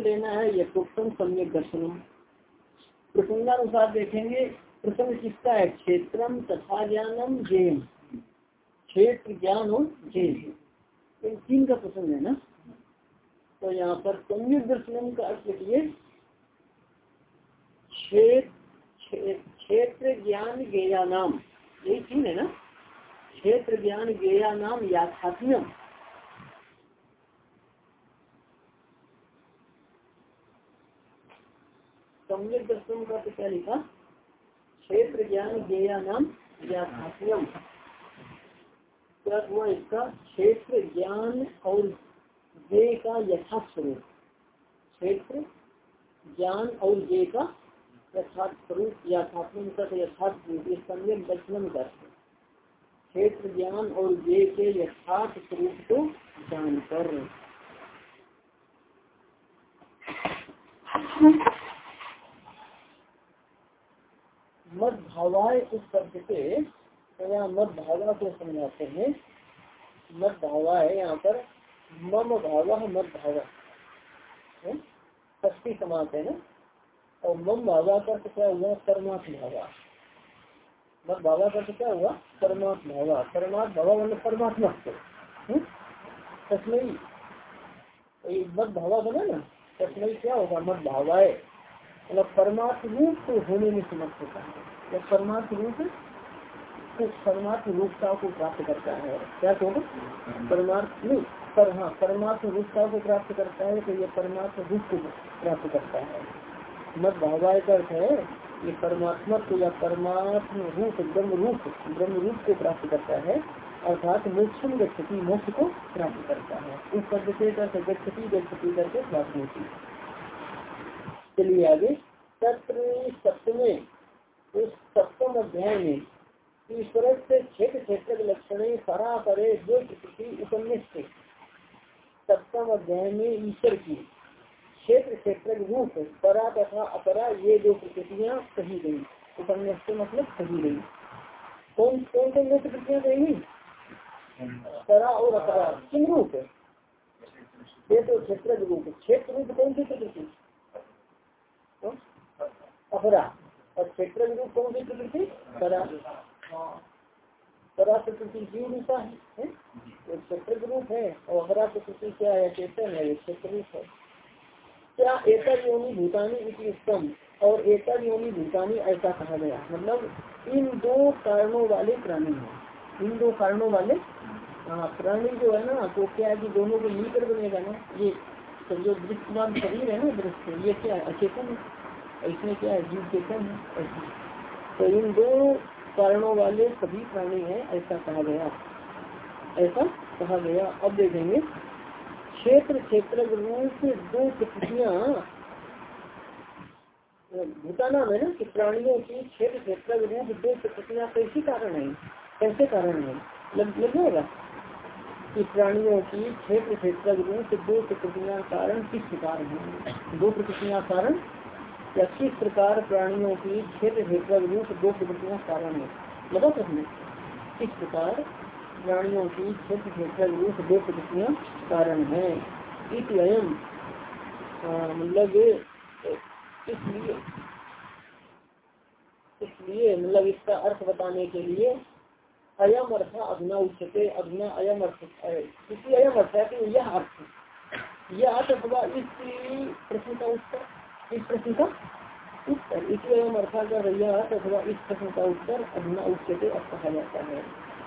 लेना है और एक प्रसंगानुसार देखेंगे, प्रसंग किसका है? क्षेत्रम तथा ज्ञानम जेम क्षेत्र, ज्ञान और जेम इन तीन का प्रसंग है ना? तो यहाँ पर सम्यक दर्शनम का अर्थ लिखिए क्षेत्र। ज्ञान गेया नाम यही तीन है ना? क्षेत्र ज्ञान गेया नाम याथात्म्यम। सम्यक दर्शन का तो क्या लिखा क्षेत्र ज्ञान ज्ञेया नाम याथात्म्यम। क्या हुआ इसका? क्षेत्र ज्ञान और ज्ञ का यथार्थ स्वरूप क्षेत्र ज्ञान और ज्ञ का यथार्थ स्वरूप यथात्म तक यथार्थ सम्यक दर्शन कर क्षेत्र ज्ञान और ज्ञ के यथार्थ स्वरूप को जानकर। मद भावाय उस शब्द से तो यहाँ भावा को समझाते हैं। मद भावा है यहाँ पर मम भावा मद भावा है ना? और मम भावा का क्या हुआ? परमात्म भावा मत भावा का क्या हुआ? परमात्म भावा परमात्म भावा मतलब परमात्मा तस्मयी मत भावा बना ना तस्मयी क्या होगा? मत भावाए मतलब परमात्म रूप तो होने में समर्थ होता है। जब परमात्म रूप तो परमात्म रूपता को प्राप्त करता है। क्या कहूँ परमात्म पर हाँ परमात्म रूपता को प्राप्त करता है तो यह परमात्म रूप को प्राप्त करता है। मत भावाय अर्थ है ये परमात्मा को या परमात्म रूप ब्रह्म रूप ब्रह्म रूप को प्राप्त करता है, अर्थात मोक्षम गति मोक्ष को प्राप्त करता है। उस पद से गति गति करके प्राप्त होती है। चलिए आगे। सत्र सप्तमे, उस सप्तम अध्याय में ईश्वर से क्षेत्र क्षेत्र के लक्षण परा परे जो प्रकृति उपनिष्ठ सप्तम अध्याय में ईश्वर की क्षेत्र क्षेत्र रूप परा तथा अपरा ये जो प्रकृतियाँ कही गई, उपन्यास मतलब कही गई। कौन कौन कौन दो प्रकृतियाँ कही परा और अपरा, किन रूप क्षेत्र क्षेत्र रूप क्षेत्र रूप कौन सी प्रकृति अपरा। और क्षेत्र रूप कौन सी प्रकृति परा। परा प्रकृति जीव रूपा है क्षेत्र रूप है और अपरा प्रकृति क्या है? चेतन है क्षेत्र रूप है। क्या एकल योनि भूतानी उत्तम? और एकल योनि भूतानी ऐसा कहा गया। मतलब इन दो कारणों वाले प्राणी है। इन दो कारणों वाले हाँ प्राणी जो है ना तो क्या है कि दोनों को मिलकर बनेगा ना? ये जो दृष्टवान शरीर है ना, दृष्ट। ये क्या है? अचेतन है। इसमें क्या है? जीव चेतन है। तो इन दो कारणों वाले सभी प्राणी हैं, ऐसा कहा गया। ऐसा कहा गया। अब देखेंगे। क्षेत्र क्षेत्र रूप दो प्रकृतियाँ भूताना में ना कि प्राणियों की क्षेत्र क्षेत्र रूप दो प्रकृतियाँ कैसी कारण है? कैसे कारण है? लग, लगेगा कि प्राणियों की क्षेत्र क्षेत्र रूप दो प्रकृतियाँ कारण किस प्रकार है? दो प्रकृतियाँ कारण? या किस प्रकार प्राणियों की क्षेत्र क्षेत्र रूप दो प्रकृतियाँ कारण है? लगा प्रश्न किस प्रकार? प्राणियों की क्षेत्र क्षेत्र रूप दो प्रकृतियाँ कारण है। इसलिए मतलब इसलिए इसलिए मतलब इसका अर्थ बताने के लिए, अयम अर्थ अभिना उच्चते अभिना अयम अर्थ इसी अयम अर्थ है कि यह अर्थ यह अर्थ अथवा इस प्रश्न का उत्तर, इस प्रश्न का उत्तर। इसलिए अयम अर्थ का यह अर्थ अथवा इस प्रश्न का उत्तर अभिना उच्चते अर्थ कहा जाता है।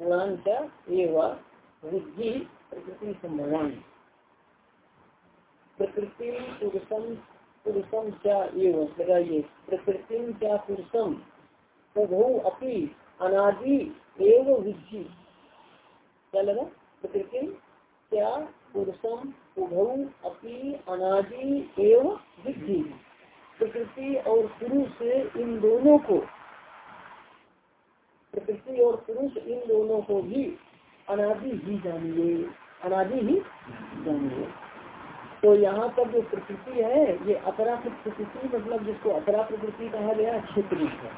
क्या एव विद्धि प्रकृति प्रकृति पुरुषम पुरुषम क्या प्रकृति क्या पुरुषम उभौ अपी अनादि एवं क्या लगा? प्रकृति क्या पुरुषम उभौ अपी अनादि एवं प्रकृति और पुरुष इन दोनों को प्रकृति और पुरुष इन दोनों को भी अनादि ही जानिए अनादि ही जानिए तो यहाँ पर जो प्रकृति है, ये अपरा प्रकृति मतलब जिसको अपरा प्रकृति कहा गया, क्षेत्र रूप है।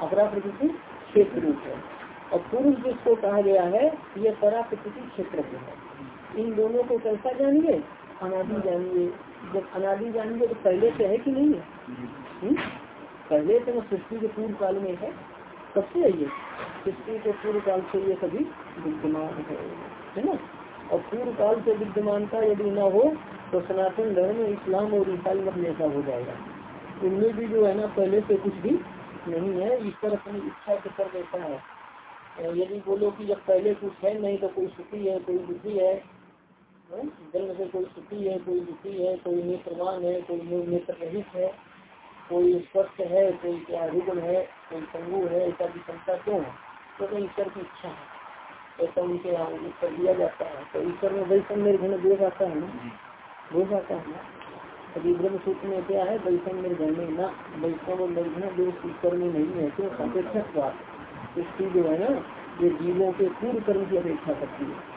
अपरा प्रकृति क्षेत्र रूप है। और पुरुष जिसको कहा गया है, ये परा प्रकृति क्षेत्र है। इन दोनों को कैसा जानिए अनादि जानिए जब अनादि जानिए तो पहले से है कि नहीं है? हम्म? पहले से सृष्टि के पूर्व काल में है। सबसे है ये सृष्टि के पूर्व काल से ये सभी विद्यमान है है ना? और पूर्व काल से विद्यमानता यदि न हो तो सनातन धर्म, इस्लाम और ईसाई मत जैसा हो जाएगा। उनमें भी जो है ना, पहले से कुछ भी नहीं है। ईश्वर अपनी इच्छा से कर देता है। यदि बोलो कि जब पहले कुछ है नहीं तो कोई सुखी है, कोई दुखी है जन्म से कोई सुखी है, कोई दुखी है, कोई नेत्रवान है, कोई नेत्र रहित है कोई स्वस्थ है, कोई क्या रुग्ण है, कोई संगु है, ऐसा भी क्षमता क्यों है? तो ईश्वर की इच्छा है। ऐसा उनके यहाँ उत्तर दिया जाता है। तो ईश्वर में वैष्णव निर्घन दोष आता है ना? दोष आता है ना? अभी ब्रह्म सूत्र में क्या है? वैष्णव निर्घन में ना, वैष्णव और निर्घन दोष ईश्वर में नहीं है, क्यों? सापेक्षक बात इसकी जो है ना, ये जीवों के पूर्व कर्म की अपेक्षा करती है।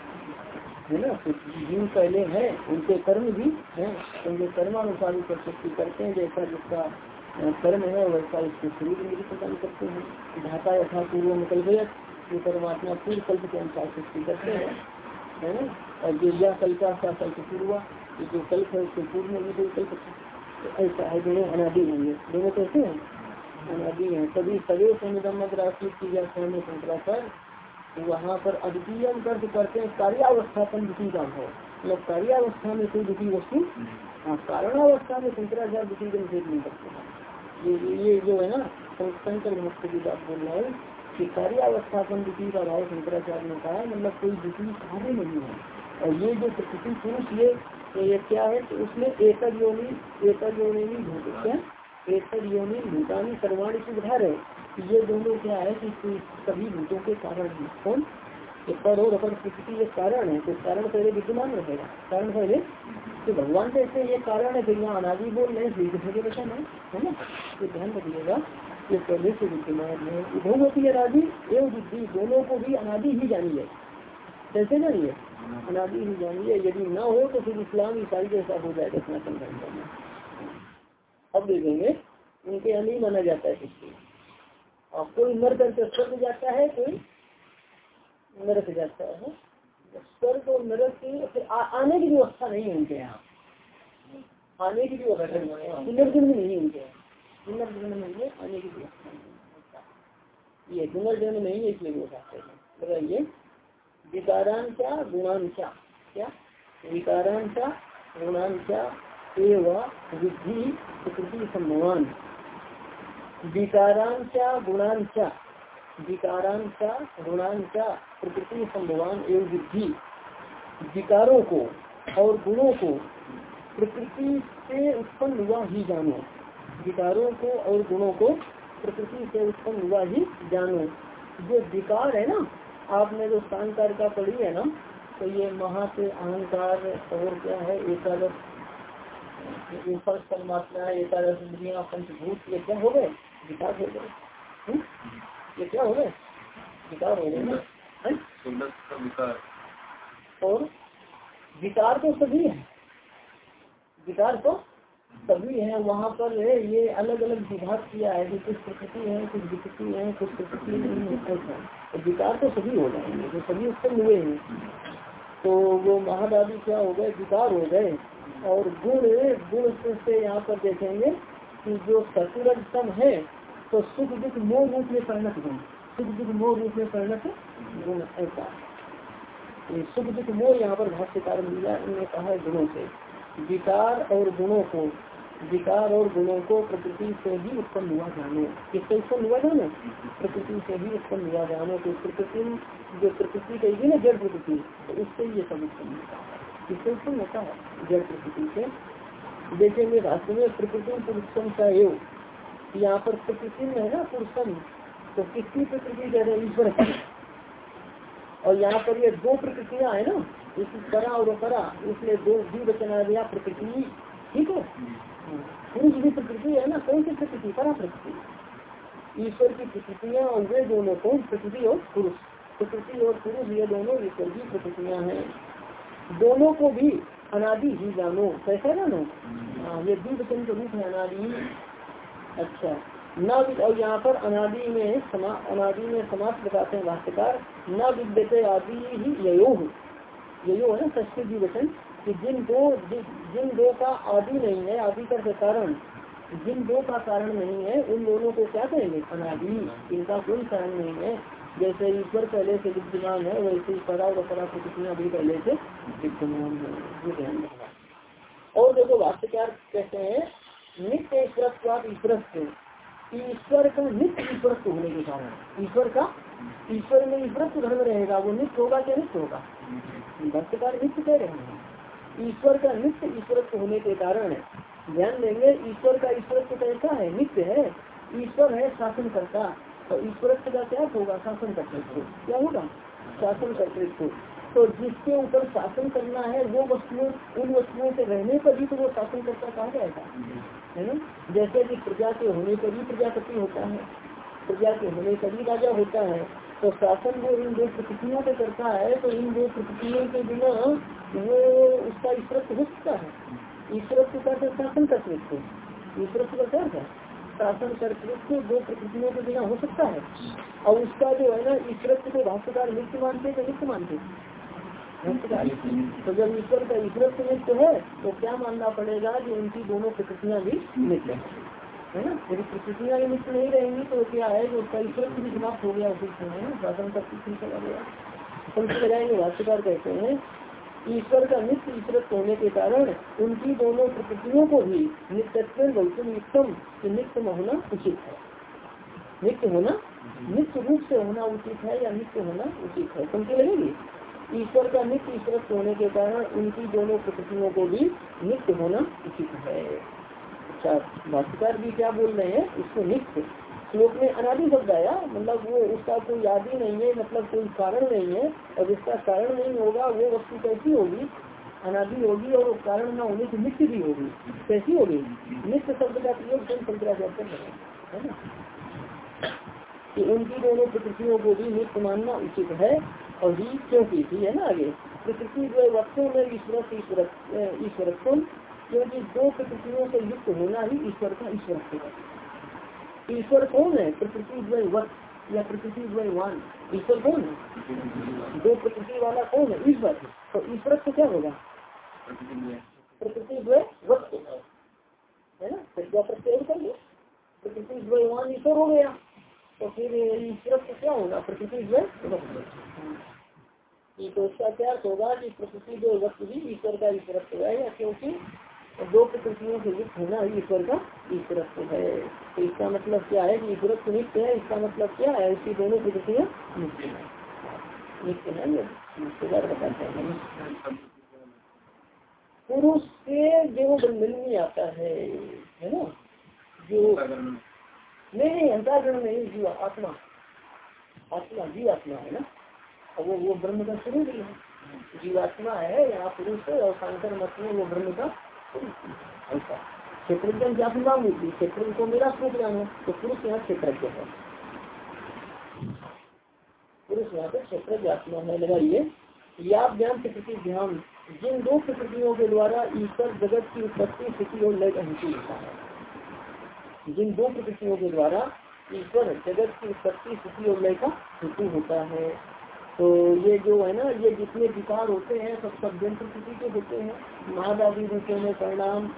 है ना? तो जीव पहले है, उनके कर्म भी है। उनके कर्मानुसार प्रस्तुति करते हैं, जैसा जिसका कर्म है वैसा उसके शरीर में भी प्रदान करते हैं। धाता यथा पूर्व में गया जो परमात्मा पूर्व कल्प के अनुसार सृष्टि करते हैं। है ना? और जो यह कल्पा का कल्प पूर्व ये जो कल्प है, उसके पूर्व में भी कल्प तो ऐसा है, दोनों अनादि होंगे। दोनों कैसे हैं? अनादि है। तभी सदैव समुदम्मत राशि की व्याख्या में शंकराचार्य वहाँ पर अद्वितीय अर्थ करते हैं, कार्यावस्था पर दुखी का भाव मतलब कार्यावस्था में कोई दुखी वस्तु हाँ कारणावस्था में शंकराचार्य दुखी का निषेध नहीं करते ये ये जो है ना शंकर मुक्त की बात बोल रहा है कि कार्यावस्था पर दुखी का भाव शंकराचार्य ने कहा मतलब कोई दुखी कार्य नहीं है। और ये जो प्रकृति पुरुष ये ये क्या है तो उसमें एकल योनि एकल योनि क्या एकल योनि भूतानी सर्वाणी सुधार। है ये दोनों क्या है कि सभी भूतों के कारण कौन? पर और अपर प्रकृति ये कारण है तो कारण पहले विद्यमान रहेगा। कारण पहले तो भगवान जैसे ये कारण है फिर यहाँ अनादि बोल रहे हैं वचन है है ना? तो ध्यान रखिएगा, ये पहले से विद्यमान है। उभवती अनादि, एवं बुद्धि, दोनों को भी अनादि ही जानिए। कैसे जानिए? अनादि ही जानिए। यदि न हो तो फिर इस्लाम ईसाई जैसा हो जाएगा सनातन धर्म अब देखेंगे उनके यहाँ नहीं माना जाता है किसी और कोई मर करके स्वर्ग जाता है, कोई नरक जाता है। स्वर्ग और नरक फिर आने की व्यवस्था नहीं है उनके यहाँ। आने की व्यवस्था नहीं है। पुनर्जन्म नहीं उनके पुनर्जन्म है, आने की व्यवस्था नहीं ये पुनर्जन्म नहीं है, इसलिए वो कहते हैं। बताइए विकारांचा गुणांचा क्या? विकारांचा गुणांचा एवं विधि प्रकृति सम्मान विकारांचा गुणांचा विकारांचा गुणांचा प्रकृति संभवान एवं विधि विकारों को और गुणों को प्रकृति से उत्पन्न हुआ ही जानो। विकारों को और गुणों को प्रकृति से उत्पन्न हुआ ही जानो। जो विकार है ना, आपने जो शांकार का पढ़ी है ना तो ये महा से अहंकार और क्या है? एकादश परमात्मा, एकादश इंद्रिया, पंचभूत, ये क्या हो गए? विकार हो गए। हम्म? ये क्या हो गए विकार हो? गए और विकार तो सभी है। विकार तो सभी है। वहाँ पर ये अलग अलग विभाग किया है कि कुछ प्रकृति है, कुछ विकृति है, कुछ प्रकृति नहीं है विकार तो सभी हो जाएँगे जो सभी उत्पन्न हुए हैं। तो वो महादादी क्या हो गए? विकार हो गए। और गुण गुण से यहाँ पर देखेंगे कि जो सतुरम है तो सुख दुख मोह रूप में परिणत गुण सुख दुख मोह रूप में परिणत गुण ऐसा। सुख दुख मोह यहाँ पर भाष्यकार मिला इन्होंने कहा है गुणों से। विकार और गुणों को, विकार और गुणों को प्रकृति से भी उत्पन्न हुआ जानो। किससे उत्पन्न हुआ जानो? प्रकृति से ही उत्पन्न हुआ जानो। तो प्रकृति, जो प्रकृति कहेगी ना जड़ प्रकृति तो उससे ये सब उत्पन्न होता है। किससे उत्पन्न होता है? जड़ प्रकृति से। देखेंगे राष्ट्र में प्रकृति पुरुषम का योग यहाँ पर प्रकृति में है ना पुरुषम तो किसकी प्रकृति कह रहे हैं ईश्वर की? और यहाँ पर ये दो प्रकृतियाँ है ना इस करा और करा इसलिए दो द्विवचन आ गया प्रकृति ठीक है? पुरुष भी प्रकृति है ना, कौन सी प्रकृति? परा प्रकृति। ईश्वर की प्रकृतियाँ और वे दोनों, कौन प्रकृति और पुरुष? प्रकृति और पुरुष, ये दोनों ईश्वर की प्रकृतियाँ हैं। दोनों को भी अनादि ही जानो, कैसा जानो? हाँ ये द्विवचन के रूप है अनादि अच्छा। न और यहाँ पर अनादि में समा, अनादि में समाज बताते हैं भाष्यकार। न विद्यते आदि ही ययो ययो है ना ष्टी द्विवचन। कि जिन दो जिन दो का आदि नहीं है, आदि कर कारण, जिन दो का कारण नहीं है, उन दोनों को क्या कहेंगे? अनादि। इनका कोई कारण नहीं है। जैसे ईश्वर पहले से विद्यमान है, वैसे ही परा और परा प्रकृतियाँ भी पहले से विद्यमान है। और देखो भाष्यकार कहते हैं नित्य ईश्वर ईश्वर ईश्वर का नित्य ईश्वर होने के कारण। ईश्वर का, ईश्वर में ईश्वर धर्म रहेगा, वो नित्य होगा क्या नित्य होगा? भाष्यकार नित्य कह रहे हैं। ईश्वर का नित्य ईश्वर होने के कारण ध्यान देंगे, ईश्वर का ईश्वर कैसा है, नित्य है। ईश्वर है शासन करता तो ईश्वर का क्या होगा, शासन कर्तृत्व। क्या होगा? शासन कर्तृत्व। तो जिसके ऊपर शासन करना है, वो वस्तुओं, उन वस्तुओं से रहने पर भी तो वो शासन करता कहा जाएगा? है ना? जैसे कि प्रजा के होने पर भी प्रजापति होता है। प्रजा के होने पर भी राजा होता है। तो शासन वो इन दो प्रकृतियों पे करता है तो इन दो प्रकृतियों के बिना वो उसका ईश्वरत्व हो सकता है। ईश्वरत्व का शासन कर्तृत्व ईश्वरत्व का क्या है? शासन कर्तृत्व दो प्रकृतियों के बिना हो सकता है। और उसका जो है ना ईश्वर को भाष्यकार नित्य मानते तो नित्य मानते तो जब ईश्वर का ईश्वर से नित्य है तो क्या मानना पड़ेगा कि उनकी दोनों प्रकृतियाँ भी नित्य है? ना? यदि प्रकृतियाँ भी नित्य नहीं रहेंगी तो क्या है जो उसका ईश्वर भी समाप्त हो गया उसी समय है शासन कर्तृत्व चला गया। जाएँगे भाष्यकार कहते हैं, ईश्वर का नित्य ईश्वर होने के कारण उनकी दोनों प्रकृतियों को भी नित्यत्व गौतम नित्यम नित्य होना उचित है। नित्य होना, नित्य रूप से होना उचित है या नित्य होना उचित है? समझे लगेगी? ईश्वर का नित्य ईश्वर होने के कारण उनकी दोनों प्रकृतियों को भी नित्य होना उचित है। अच्छा भाष्यकार भी क्या बोल रहे हैं? इसको नित्य। श्लोक में अनादि शब्द आया मतलब वो उसका कोई याद ही नहीं है मतलब कोई कारण नहीं है, और जिसका कारण नहीं होगा, वो वस्तु कैसी होगी? अनादि होगी और कारण न होने की नित्य भी होगी। कैसी होगी? नित्य शब्द का प्रयोग जन शंकराचार्य है ना? कि उनकी दोनों प्रकृतियों को भी नित्य मानना उचित है। और ही क्योंकि थी, है ना आगे? प्रकृति जो वस्तु में ईश्वर ईश्वर क्योंकि दो प्रकृतियों से युक्त होना ही ईश्वर का ईश्वर है ईश्वर कौन है? प्रकृति द्वय वत या प्रकृति द्वय वान। ईश्वर कौन है? दो प्रकृति वाला कौन है? ईश्वर। तो ईश्वर तो क्या होगा? प्रकृति वत है ना? क्या प्रत्यय करिए प्रकृति द्वय वान ईश्वर हो गया। तो फिर ईश्वर तो क्या होगा? प्रकृति द्वय तो इसका क्या होगा कि प्रकृति द्वय वक्त भी ईश्वर का ईश्वर है क्योंकि दो प्रकृतियों से युक्त होना ईश्वर का ईश्वरत्व है। तो इसका मतलब क्या है कि ईश्वरत्व नित्य है? इसका मतलब क्या है? इसकी दोनों प्रकृतियाँ नित्य है। नित्य है नित्यदार बताते हैं। पुरुष से जो बंधन में आता है है ना? जो नहीं नहीं अंतरगण नहीं जीवा, आत्मा। आत्मा, जीव आत्मा है ना? और वो वो ब्रह्म का स्वरूप ही है। जीवात्मा है, यहाँ पुरुष है, और शंकर मत में वो ब्रह्म का ऐसा। क्षेत्र जाति मिलती क्षेत्र को मेरा स्वरूप है तो पुरुष यहाँ क्षेत्रज्ञ है। पुरुष यहाँ पे क्षेत्र आत्मा है, लगाइए। या ज्ञान प्रकृति ध्यान, जिन दो प्रकृतियों के द्वारा ईश्वर जगत की उत्पत्ति, स्थिति और लय अहिंसी होता है। जिन दो प्रकृतियों के द्वारा ईश्वर जगत की उत्पत्ति स्थिति और लय का हेतु होता है। तो ये जो है ना, ये जितने विकार होते हैं, सब जन प्रकृति के होते हैं। महादादी रूपों में परिणाम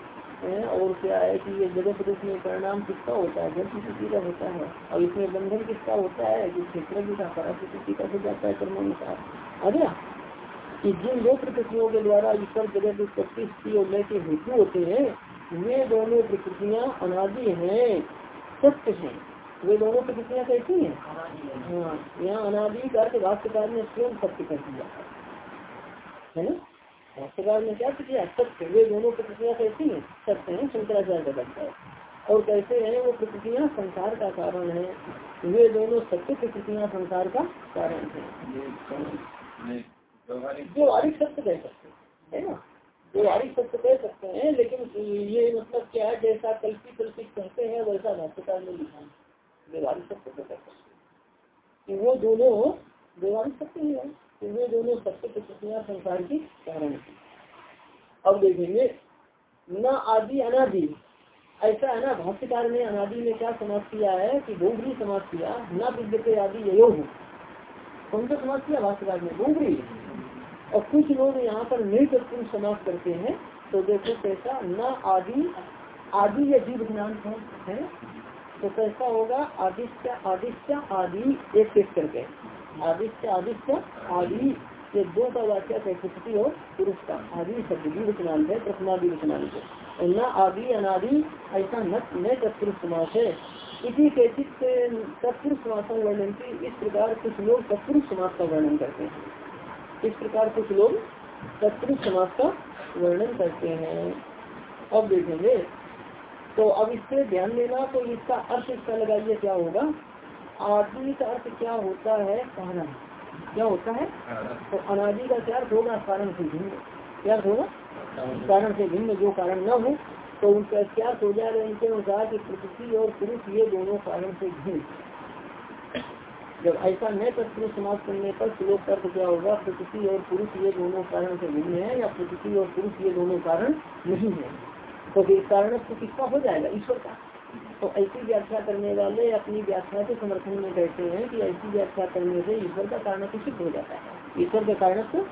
है, और क्या है कि ये जगत रूप में परिणाम किसका होता है? जन प्रकृति का होता है। और इसमें बंधन किसका होता है? कि क्षेत्र का परा प्रकृति का हो जाता है कर्मानुसार। गया कि जिन दो प्रकृतियों के द्वारा ईश्वर जगत उत्पत्ति स्थिति और लय के हेतु होते हैं वे दोनों प्रकृतियाँ अनादि हैं सत्य हैं। वे दोनों प्रतिक्रिया कैसी है? हाँ यहाँ अनादि का भाष्यकार ने स्वयं सत्य कर दिया। है ना? भाष्यकार ने क्या किया? सत्य। वे दोनों प्रकृतियाँ कैसी है? सत्य है शंकराचार्य का करता है। और कैसे है वो प्रकृतियाँ संसार का कारण है। वे दोनों सत्य प्रकृतियाँ संसार का कारण है। व्यवहारिक सत्य कह सकते है ना? व्यवहारिक सत्य कह सकते हैं, लेकिन ये मतलब क्या है, जैसा कल्पित कल्पित कहते हैं, वैसा भाष्यकार में लिखा व्यवहारिक सत्य कह सकते हैं। वो दोनों व्यवहारिक सत्य ही है, कि वे दोनों सत्य प्रकृतियाँ संसार की कारण है। अब देखेंगे, न आदि, अनादि। ऐसा है ना भाष्यकार ने अनादि में क्या समाज किया है, कि डोगरी समाज किया, न विद्यते आदि यो कौन सा समाज किया भाष्यकार ने डोगरी और कुछ लोग यहाँ पर नृत्य समाप्त करते हैं तो देखो कैसा न आदि आदि या जीव ज्ञान है तो कैसा होगा? आदित्य आदित्य, आदि, एक एक करके। आदित्य आदित्य, आदि, ये दो का वाक्य है प्रकृति और पुरुष का। आदि शब्द भी विचनांत है, प्रथमा भी विचनांत है। न आदि, अनादि, ऐसा न तत्पुरुष समास है। इसी के चित्त तत्पुरुष समास वर्णन की इस प्रकार कुछ लोग तत्पुरुष समास का वर्णन करते हैं। इस प्रकार कुछ लोग तत्पुरुष समास का वर्णन करते हैं। अब देखेंगे। तो अब इस इससे ध्यान देना तो इसका अर्थ इसका लगाइए क्या होगा? आदि का अर्थ क्या होता है? कारण क्या होता है? तो अनादि का क्या अर्थ होगा? कारण से भिन्न। क्या होगा? कारण से भिन्न जो कारण न हो। तो उनका क्या हो? जाएगा इनके अनुसार की प्रकृति और पुरुष ये दोनों कारण से भिन्न। जब ऐसा न तत्पुरुष समाप्त करने पर श्लोक का क्या होगा? प्रकृति और पुरुष ये दोनों कारण से भिन्न है या प्रकृति और पुरुष ये दोनों कारण नहीं है? तो फिर कारण तो किसका हो जाएगा? ईश्वर का। तो ऐसी व्याख्या करने वाले अपनी व्याख्या के समर्थन में कहते हैं कि ऐसी व्याख्या करने से ईश्वर का कारण तो सिद्ध हो जाता है। ईश्वर का कारण तो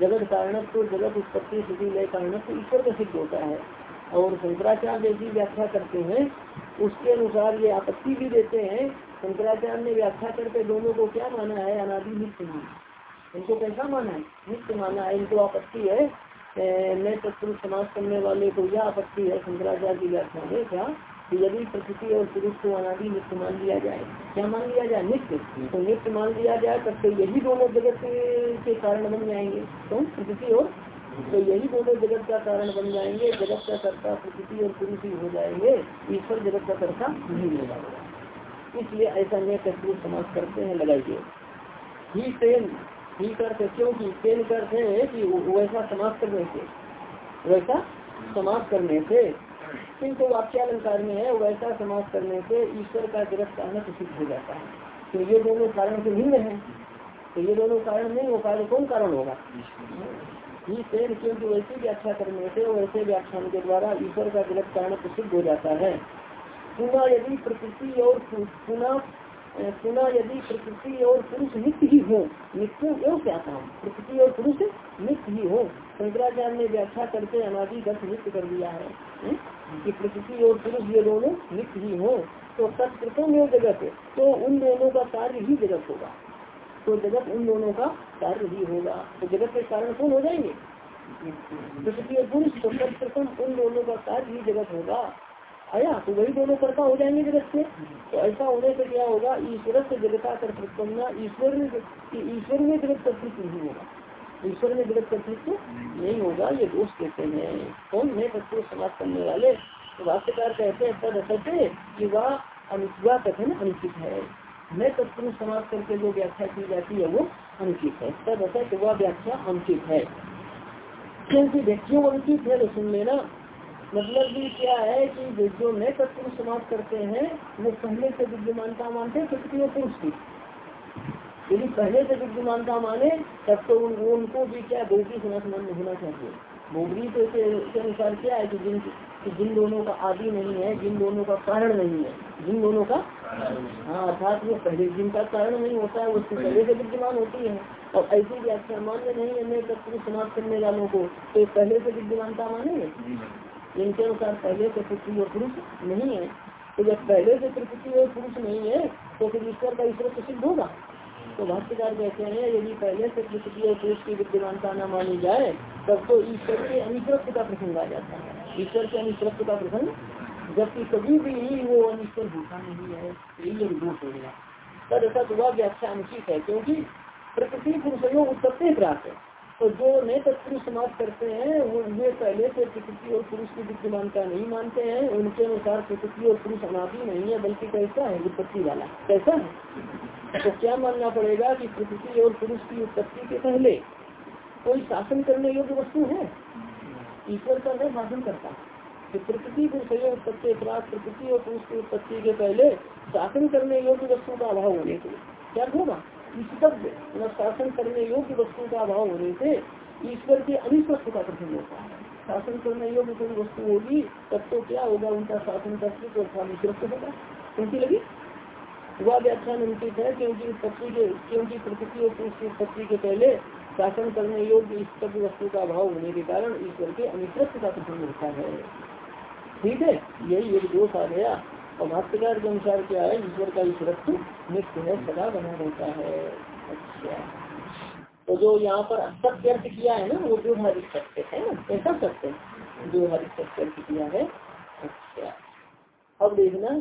जगत कारण तो जगत उत्पत्ति, स्थिति, लय कारण तो ईश्वर का सिद्ध होता है। और शंकराचार्य जैसी व्याख्या करते हैं, उसके अनुसार ये आपत्ति भी देते हैं शंकराचार्य ने व्याख्या करके दोनों को क्या माना है? अनादि नित्य माना। इनको कैसा माना है? नित्य माना है। इनको आपत्ति है। नए तत्व समाज करने वाले को यह आपत्ति है शंकराचार्य की व्याख्या में क्या? यदि प्रकृति और पुरुष को अनादि नित्य मान लिया जाए, क्या मान लिया जाए? नित्य। तो नित्य मान लिया जाए तब तो यही दोनों जगत के कारण बन जाएँगे। तो प्रकृति और तो यही दोनों जगत का कारण बन जाएँगे। जगत का कर्ता प्रकृति और पुरुष ही हो जाएँगे। ईश्वर जगत का कर्ता नहीं हो जाएगा। इसलिए ऐसा नए तस्वीर समाज करते हैं, लगाइए। ही तेन ही करते, क्योंकि तेन करते हैं कि वैसा समाप्त करने से वैसा समाप्त करने से किंतु वाक्यालंकार में है वैसा समाज करने से ईश्वर का गिरफ्त कारण सिद्ध हो जाता है। तो ये दोनों कारण से भिन्न है। तो ये दोनों कारण नहीं, वो कारण कौन कारण होगा? ही पेड़ क्योंकि वैसी व्याख्या करने से वैसे व्याख्यान के द्वारा ईश्वर का गिरफ्त कारण सिद्ध हो जाता है। पुनः यदि प्रकृति और पुनः पुनः यदि प्रकृति और पुरुष नित्य ही हो, नित्य एवं क्या काम? प्रकृति और पुरुष नित्य ही हो। शंकराचार्य ने व्याख्या करके अनादि अर्थ नित्य कर दिया है कि प्रकृति और पुरुष ये दोनों नित्य ही हो। तो तत्कृतों में जगत तो उन दोनों का कार्य ही जगत होगा। तो जगत उन दोनों का कार्य ही होगा। तो जगत के कारण कौन हो जाएँगे? प्रकृति और पुरुष तो तत्प्रथम उन दोनों का कार्य ही जगत होगा। आया तो वही दोनों कर्ता हो जाएँगे जगत से। तो ऐसा होने से क्या होगा, ईश्वर से जगता कर्तृत्व ईश्वर ईश्वर में जगत कर्तृत्व नहीं होगा। ईश्वर में जगत कर्तृत्व नहीं होगा, ये दोष कहते हैं। कौन है तत्व समाप्त करने वाले? तो कहते हैं, तद असत्य कि वह अनुचित कथन अनुचित है। मैं तत्व समाप्त करके जो व्याख्या की जाती है, वो अनुचित है। तद असत्य वह व्याख्या अनुचित है। क्योंकि व्यक्तियों अनुचित है तो सुन लेना। मतलब भी क्या है कि जो नए तत्व समाप्त करते हैं वो पहले से विद्यमानता मानते हैं पुरुष की यदि पहले से विद्यमानता माने तब तो उन, उनको भी क्या भोगी समासमान होना चाहिए। भोगी तो अनुसार क्या है कि जिन कि जिन दोनों का आदि नहीं है जिन दोनों का कारण नहीं है। जिन दोनों का हाँ अर्थात वो पहले जिनका कारण नहीं होता है उसकी पहले से विद्यमान होती है। और ऐसी व्याख्या मान्य नहीं है नए तत्व समाप्त करने वालों को तो पहले से विद्यमानता मानेंगे इनके अनुसार पहले से पृथ्वी और पुरुष नहीं है। तो जब पहले से पृथ्वी और पुरुष नहीं है तो फिर ईश्वर का ईश्वर प्रसिद्ध होगा। तो भाष्यकार कहते हैं, यदि पहले से पृथ्वी और पुरुष की विद्यमानता न मानी जाए, तब तो ईश्वर के अनिश्वरत्व का प्रसंग आ जाता है। ईश्वर के अनिश्वरत्व का प्रसंग, जबकि कभी भी वो अनिश्वर होता नहीं है, यही एक दोष हो गया। तद वह व्याख्या अनुचित है, क्योंकि प्रकृति पुरुषों उत्पत्ति प्राप्त है। तो जो नए तत्पुरुष समाज करते हैं, वो वे पहले से प्रकृति और पुरुष की विद्यमानता नहीं मानते हैं। उनके अनुसार प्रकृति और पुरुष अनादि नहीं है, बल्कि कैसा है? विपत्ति वाला। कैसा है? तो क्या मानना पड़ेगा कि प्रकृति और पुरुष की उत्पत्ति के पहले कोई शासन करने योग्य वस्तु है? ईश्वर का नहीं शासन करता कि प्रकृति, पुरुष उत्पत्ति प्राप्त प्रकृति और पुरुष की उत्पत्ति के पहले शासन करने योग्य वस्तु का अभाव होने के लिए। क्या होगा? ईश्वर शासन करने योग्य वस्तु का अभाव होने से ईश्वर के अनिश्वस्त का कथन होता है। शासन करने योग्य कोई वस्तु होगी, तब तो क्या होगा? उनका शासन कर्तृत्व और स्वामिश्वस्त होगा। उनकी लगी? वह व्याख्यान अंकित है, क्योंकि उत्पत्ति के, क्योंकि प्रकृति और पुरुष की उत्पत्ति के पहले शासन करने योग्य इस वस्तु का अभाव होने के कारण ईश्वर के अनिश्वस्त का कथन होता है। ठीक है? यही एक दोष आ गया। और भाष्यकार के अनुसार क्या है, ईश्वर का ईश्वरत्व नित्य है सदा बना रहता है। अच्छा। तो जो यहाँ पर सत्य अर्थ किया है ना, वो व्यवहारिक सत्य है ना कैसा सत्य व्यवहारिक सत्य अर्थ किया है। अच्छा। अब देखना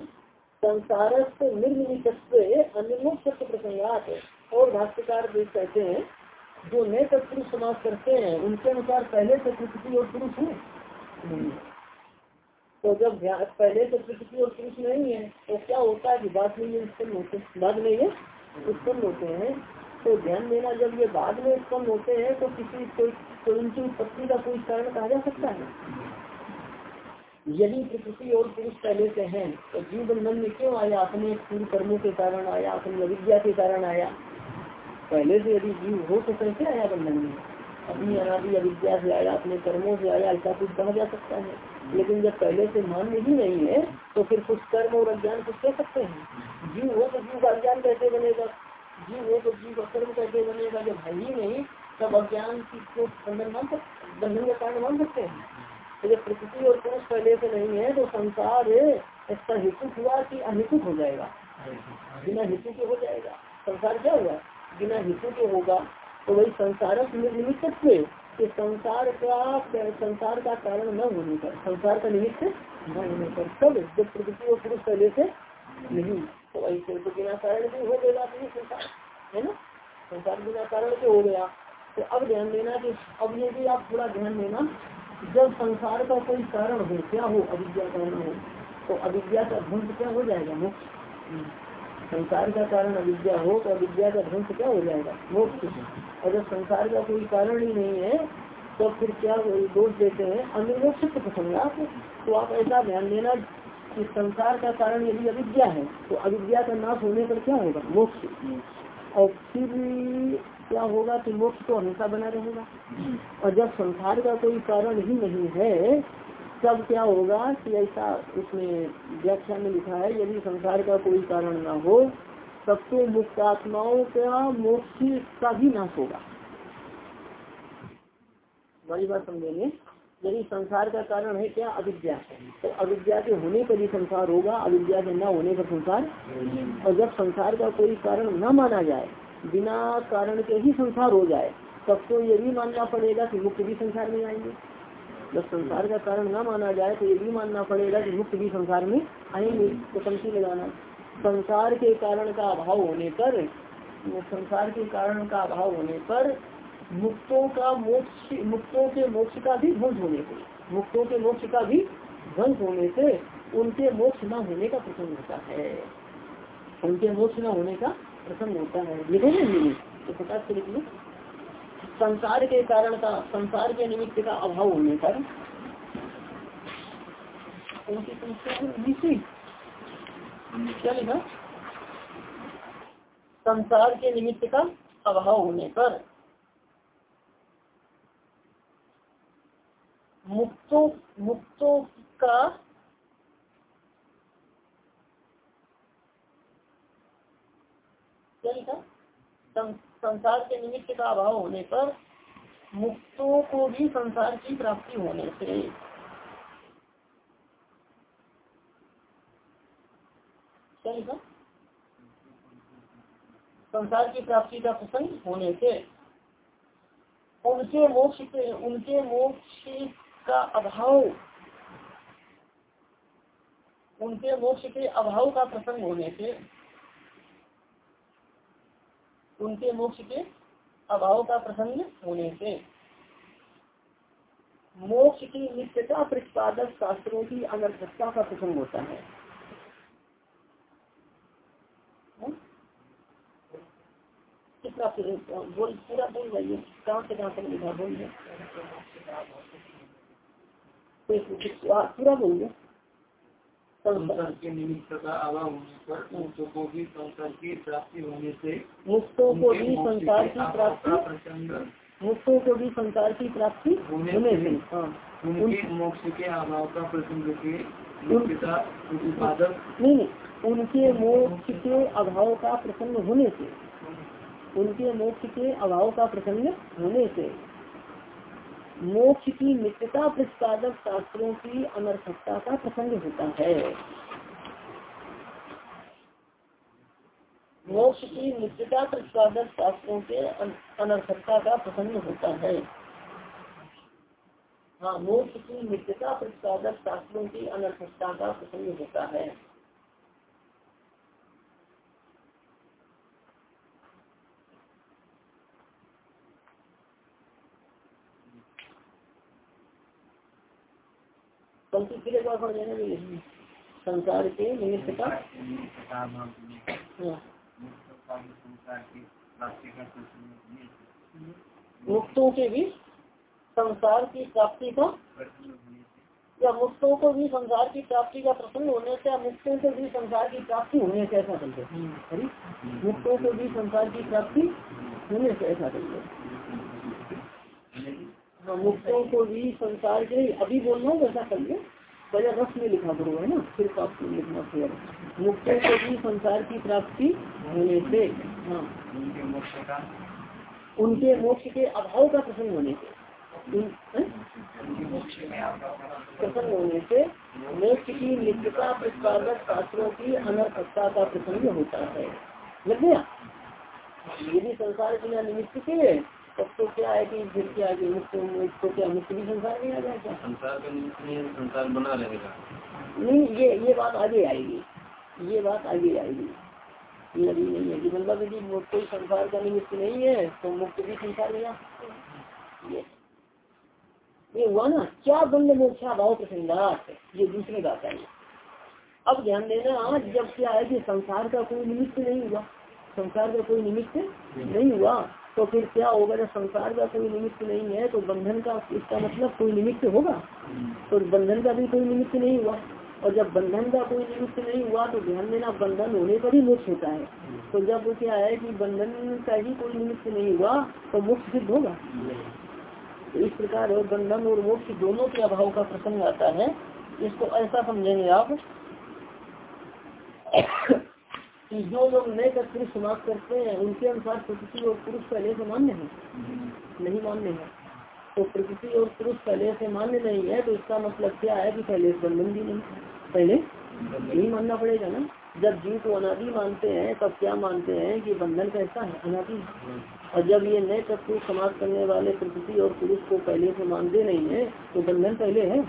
संसार से अन्य सत्य प्रसंगात और भाष्यकार कहते हैं, जो नए तत्पुरुष समाज करते हैं, उनके अनुसार पहले से और पुरुष है? तो जब पहले तो प्रकृति और पुरुष नहीं है तो क्या होता है कि बाद में ये उत्पन्न होते बाद में ये उत्पन्न होते हैं। तो ध्यान देना, जब ये बाद में उत्पन्न होते हैं तो किसी कोई उनकी उत्पत्ति का कोई कारण कहा जा सकता है? यदि प्रकृति और पुरुष पहले से हैं तो जीव बंधन में क्यों आया? अपने पूर्व कर्मों के कारण आया, अपनी अविद्या के कारण आया। पहले से यदि जीव हो तो कैसे आया बंधन में? अपनी अनादि अविद्या से आया, अपने कर्मों से आया, ऐसा कुछ कहा जा सकता है। लेकिन जब पहले से मान्य ही नहीं है तो फिर कुछ कर्म और अज्ञान कुछ कह सकते हैं। जीव हो तो जीव का अज्ञान कैसे बनेगा? जीव हो तो जीव का कर्म कैसे बनेगा? जब है ही नहीं, तब अज्ञान की बंधन मान का कारण मान सकते हैं। तो जब प्रकृति और पुरुष पहले से नहीं है तो संसार इसका हेतु हुआ कि अहितुक हो जाएगा। बिना हेतु के हो जाएगा। संसार क्या हुआ? बिना हेतु के होगा। तो वही संसार निमित्त कि संसार का संसार का कारण न होने पर, संसार का निमित्त न होने पर सब जब प्रकृति और पुरुष पहले से नहीं तो ऐसे तो बिना कारण से हो गया संसार, है ना? संसार बिना कारण से हो गया। तो अब ध्यान देना कि अब ये भी आप थोड़ा ध्यान देना, जब संसार का कोई कारण हो, क्या हो, अविद्या कारण हो तो अविद्या का ध्वंस क्या हो जाएगा? मुक्त संसार का कारण अविद्या हो तो अविद्या का ध्वंस क्या हो जाएगा? मोक्ष और जब संसार का कोई कारण ही नहीं है तो फिर क्या दोष देते हैं? अनुमोक्ष प्रसंगात तो आप ऐसा ध्यान देना कि संसार का कारण यदि अविद्या है तो अविद्या का नाश होने पर क्या होगा? मोक्ष। और फिर क्या होगा कि मोक्ष तो हमेशा बना रहेगा। और जब संसार का कोई कारण ही नहीं है तब क्या होगा कि ऐसा उसमें व्याख्या में लिखा है, यदि संसार का कोई कारण ना हो, तब तो मुक्त आत्माओं का मोक्ष का भी नाश होगा। बड़ी बात समझेंगे। यदि संसार का कारण है क्या? अविद्या। तो अविद्या के होने पर ही संसार होगा, अविद्या के न होने पर संसार और जब संसार का कोई कारण न माना जाए, बिना कारण के ही संसार हो जाए, तब तो ये भी मानना पड़ेगा कि मुक्त भी संसार में आएँगे। जब संसार का कारण न माना जाए तो ये भी मानना पड़ेगा कि मुक्त भी संसार में आएँगे तो पंक्ति लगाना संसार के कारण का अभाव होने पर, संसार के कारण का अभाव होने पर मुक्तों का मोक्ष, मुक्तों के मोक्ष का भी ध्वंस होने से, मुक्तों के मोक्ष का भी ध्वंस होने से उनके मोक्ष न होने का प्रसंग होता है। उनके मोक्ष न होने का प्रसंग होता है। लिखेंगे तो प्रकाश से संसार के कारण का, संसार के निमित्त का अभाव होने पर संसार के निमित्त का अभाव होने पर मुक्तों मुक्तों का क्या लिखा? संसार के निमित्त का अभाव होने पर मुक्तों को भी संसार की प्राप्ति होने से। संसार की प्राप्ति का प्रसंग होने से उनके मोक्ष के उनके मोक्ष का अभाव, उनके मोक्ष के अभाव का प्रसंग होने से उनके मोक्ष के अभाव का प्रसंग होने से। मोक्ष की नित्यता प्रतिपादक शास्त्रों की अनर्थकता का प्रसंग होता है। कितना बोल, पूरा बोल जाइए कहाँ से कहाँ तक लिखा बोलिए पूरा बोलिए संसार के निमित्त का अभाव होने पर मुक्तों को भी संसार की प्राप्ति होने से मुक्तों को भी संसार की प्राप्ति मुक्तों को भी संसार की प्राप्ति होने से हाँ। उनके मोक्ष के अभाव का प्रसंग के प्रतिपादक नहीं नहीं। उनके मोक्ष के अभाव का प्रसंग होने से उनके मोक्ष के अभाव का प्रसंग होने से मोक्ष की नित्यता प्रतिपादक शास्त्रों की अनर्थकता का प्रसंग होता है। मोक्ष की नित्यता प्रतिपादक शास्त्रों के अनर्थकता का प्रसंग होता है। हाँ मोक्ष की नित्यता प्रतिपादक शास्त्रों की अनर्थकता का प्रसंग होता है। पंक्ति फिर एक बार पढ़ देना संसार के निमित्त का। मुक्तों के भी संसार की प्राप्ति का या मुक्तों को भी संसार की प्राप्ति का प्रसन्न होने से मुक्तों को भी संसार की प्राप्ति होने से ऐसा समझे मुक्तों को भी संसार की प्राप्ति होने से ऐसा समझे हाँ मुक्तों को भी संसार के अभी बोल रहा हूँ वैसा करिए पहले रस में लिखा करो है ना फिर प्राप्ति लिखना फिर मुक्तों को भी संसार की प्राप्ति होने से हाँ। उनके मोक्ष के। अभाव का प्रसंग होने से प्रसन्न होने से। मोक्ष की नित्यता प्रतिपादक शास्त्रों की अनर्थकता का प्रसंग होता है। लग गया? यदि संसार के लिए निमित्त के तब तो क्या है कि फिर क्या है मुक्त तो क्या मुक्त भी संसार में आ जाएगा संसार का नहीं संसार बना रहेगा नहीं ये ये बात आगे आएगी ये बात आगे आएगी। नहीं है कि मतलब यदि कोई संसार का निमित्त नहीं है तो मुक्त भी संसार में ये ये हुआ ना क्या बंद मोक्षा भाव प्रसंगात ये दूसरी बात है अब ध्यान देना आज जब क्या है कि संसार का कोई निमित्त नहीं हुआ संसार का कोई निमित्त नहीं हुआ तो फिर क्या होगा? जब संसार का कोई निमित्त नहीं है तो बंधन का इसका मतलब कोई निमित्त होगा? तो बंधन का भी कोई निमित्त नहीं हुआ। और जब बंधन का कोई निमित्त नहीं हुआ तो ध्यान देना बंधन होने पर ही मोक्ष होता है। तो जब वो क्या है कि बंधन का ही कोई निमित्त नहीं हुआ तो मोक्ष सिद्ध होगा? तो इस प्रकार बंधन और मोक्ष दोनों के अभाव का प्रसंग आता है। इसको ऐसा समझेंगे आप। कि जो लोग नए का पुरुष समाप्त करते हैं, उनके अनुसार प्रकृति और पुरुष पहले से मान्य है। नहीं मान्य है। तो प्रकृति और पुरुष पहले से मान्य नहीं है तो इसका मतलब क्या है कि पहले से बंधन भी नहीं पहले यही मानना पड़ेगा ना। जब जीव को अनादि मानते हैं, तब क्या मानते हैं कि बंधन कैसा है? अनादि। और जब ये नए तत्व समाप्त करने वाले प्रकृति और पुरुष को पहले से मानते नहीं है तो बंधन पहले है।